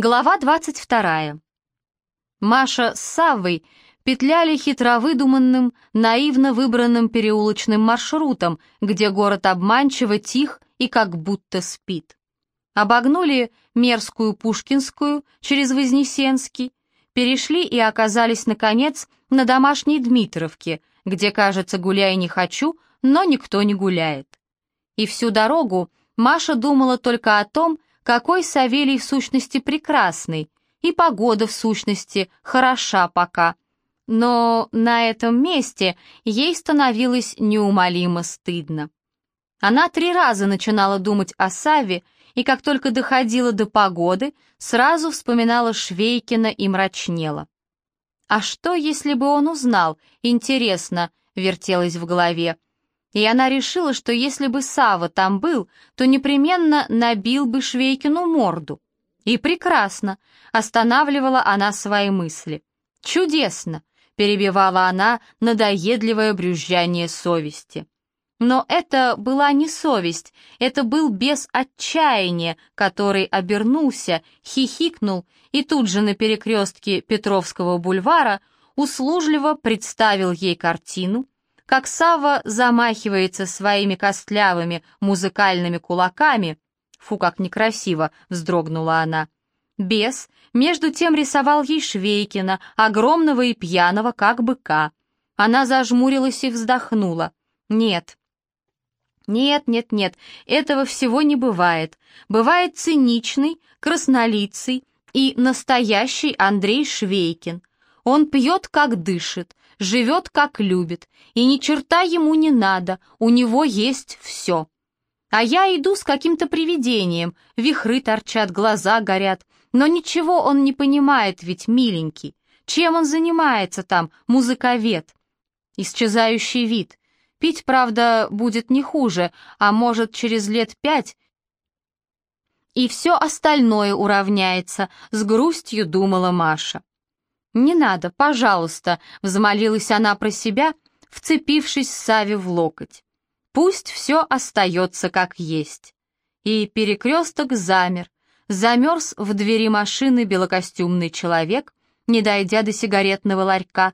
Глава 22. Маша с Саввой петляли хитро выдуманным, наивно выбранным переулочным маршрутом, где город обманчиво тих и как будто спит. Обогнули Мерзкую Пушкинскую через Вознесенский, перешли и оказались, наконец, на домашней Дмитровке, где, кажется, гуляй не хочу, но никто не гуляет. И всю дорогу Маша думала только о том, какой Савелий в сущности прекрасный, и погода в сущности хороша пока. Но на этом месте ей становилось неумолимо стыдно. Она три раза начинала думать о Саве, и как только доходила до погоды, сразу вспоминала Швейкина и мрачнела. «А что, если бы он узнал? Интересно», — вертелось в голове и она решила, что если бы Сава там был, то непременно набил бы Швейкину морду. И прекрасно, останавливала она свои мысли. Чудесно, перебивала она надоедливое брюзжание совести. Но это была не совесть, это был без отчаяния, который обернулся, хихикнул и тут же на перекрестке Петровского бульвара услужливо представил ей картину, как Сава замахивается своими костлявыми музыкальными кулаками. Фу, как некрасиво, вздрогнула она. Бес, между тем, рисовал ей Швейкина, огромного и пьяного, как быка. Она зажмурилась и вздохнула. Нет, нет, нет, нет, этого всего не бывает. Бывает циничный, краснолицый и настоящий Андрей Швейкин. Он пьет, как дышит, живет, как любит, и ни черта ему не надо, у него есть все. А я иду с каким-то привидением, вихры торчат, глаза горят, но ничего он не понимает, ведь миленький. Чем он занимается там, музыковед? Исчезающий вид. Пить, правда, будет не хуже, а может, через лет пять и все остальное уравняется, с грустью думала Маша. «Не надо, пожалуйста», — взмолилась она про себя, вцепившись Саве в локоть. «Пусть все остается как есть». И перекресток замер. Замерз в двери машины белокостюмный человек, не дойдя до сигаретного ларька,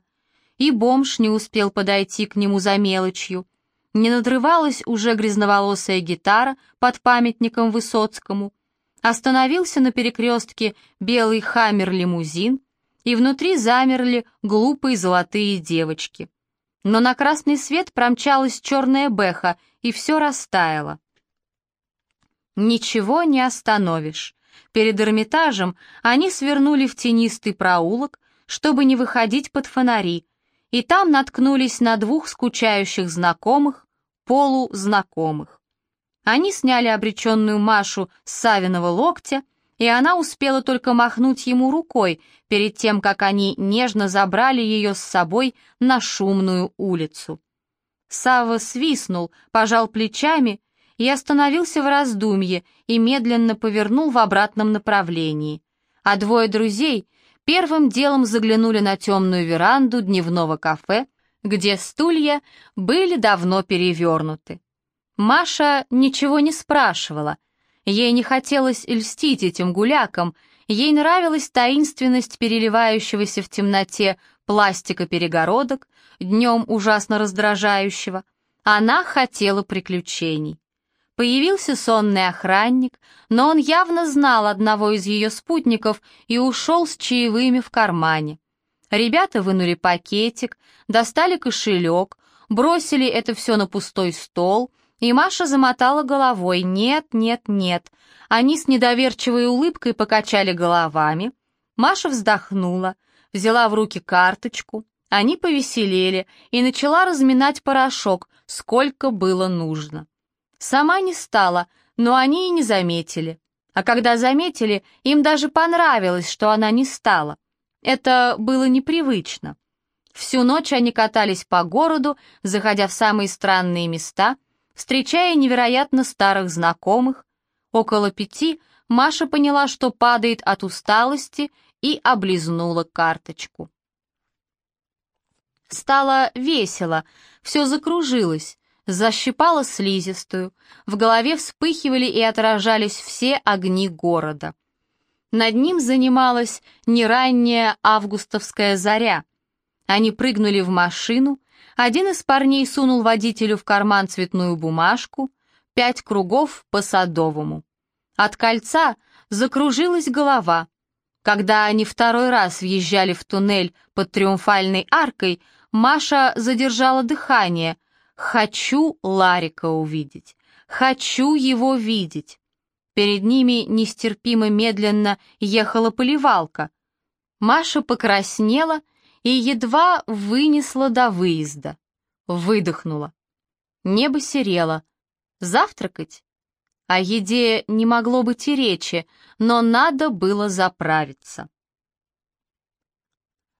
и бомж не успел подойти к нему за мелочью. Не надрывалась уже грязноволосая гитара под памятником Высоцкому. Остановился на перекрестке белый хаммер-лимузин, и внутри замерли глупые золотые девочки. Но на красный свет промчалась черная бэха, и все растаяло. Ничего не остановишь. Перед Эрмитажем они свернули в тенистый проулок, чтобы не выходить под фонари, и там наткнулись на двух скучающих знакомых, полузнакомых. Они сняли обреченную Машу с Савиного локтя и она успела только махнуть ему рукой перед тем, как они нежно забрали ее с собой на шумную улицу. Сава свистнул, пожал плечами и остановился в раздумье и медленно повернул в обратном направлении. А двое друзей первым делом заглянули на темную веранду дневного кафе, где стулья были давно перевернуты. Маша ничего не спрашивала, Ей не хотелось льстить этим гулякам, ей нравилась таинственность переливающегося в темноте пластика перегородок, днем ужасно раздражающего. Она хотела приключений. Появился сонный охранник, но он явно знал одного из ее спутников и ушел с чаевыми в кармане. Ребята вынули пакетик, достали кошелек, бросили это все на пустой стол — и Маша замотала головой «нет, нет, нет». Они с недоверчивой улыбкой покачали головами. Маша вздохнула, взяла в руки карточку. Они повеселели и начала разминать порошок, сколько было нужно. Сама не стала, но они и не заметили. А когда заметили, им даже понравилось, что она не стала. Это было непривычно. Всю ночь они катались по городу, заходя в самые странные места — встречая невероятно старых знакомых. Около пяти Маша поняла, что падает от усталости и облизнула карточку. Стало весело, все закружилось, защипало слизистую, в голове вспыхивали и отражались все огни города. Над ним занималась неранняя августовская заря. Они прыгнули в машину, один из парней сунул водителю в карман цветную бумажку, пять кругов по Садовому. От кольца закружилась голова. Когда они второй раз въезжали в туннель под Триумфальной аркой, Маша задержала дыхание. «Хочу Ларика увидеть. Хочу его видеть». Перед ними нестерпимо медленно ехала поливалка. Маша покраснела и едва вынесла до выезда. Выдохнула. Небо серело. Завтракать? О еде не могло быть и речи, но надо было заправиться.